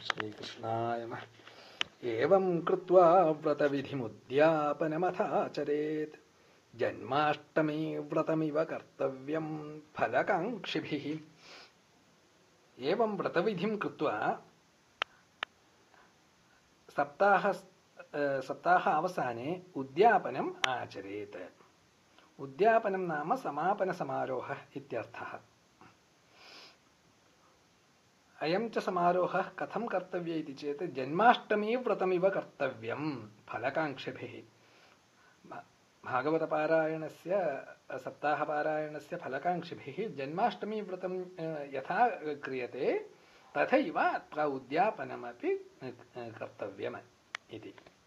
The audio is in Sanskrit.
श्रीकृष्णाय एवं कृत्वा व्रतविधिमुद्यापनमथाचरेत्। जन्माष्टमी व्रतमिव कर्तव्यं फलकाङ्क्षिभिः। एवं व्रतविधिं कृत्वा सप्ताह सप्ताह अवसाने उद्यापनम् आचरेत्। उद्यापनं नाम समापनसमारोहः इत्यर्थः अयं च समारोहः कथं कर्तव्य इति चेत् जन्माष्टमी व्रतमिव कर्तव्यं फलकाङ्क्षिभिः भागवतपारायणस्य सप्ताहपारायणस्य फलकाङ्क्षिभिः जन्माष्टमी व्रतं यथा क्रियते तथैव अत्र उद्यापनमपि कर्तव्यम् इति